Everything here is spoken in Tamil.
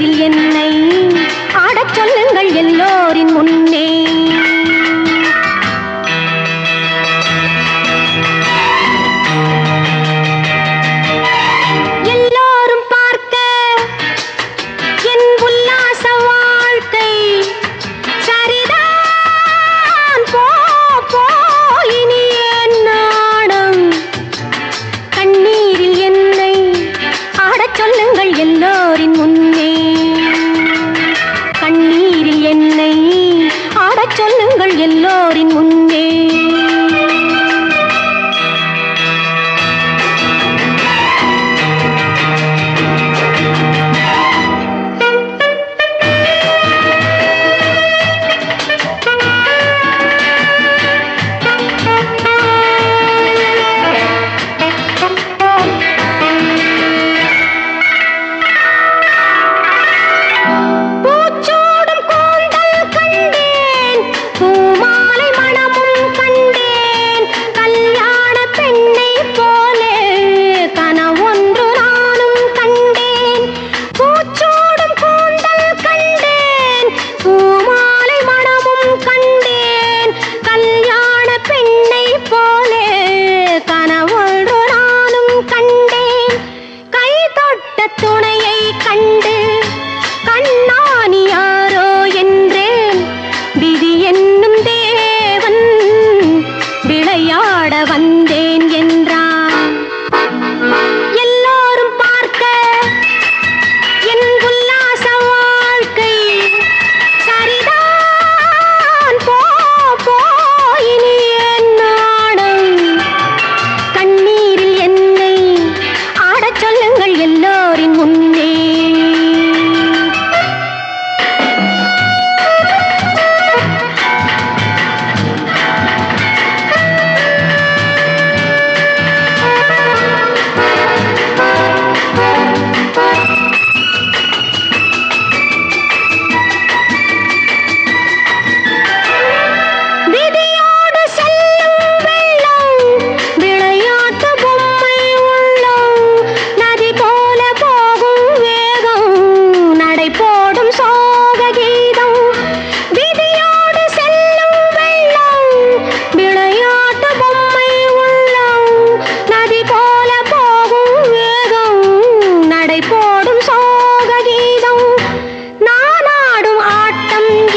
என்னை ஆடச் சொல்லுங்கள் எல்லோரின் முன்னே. ஆடும்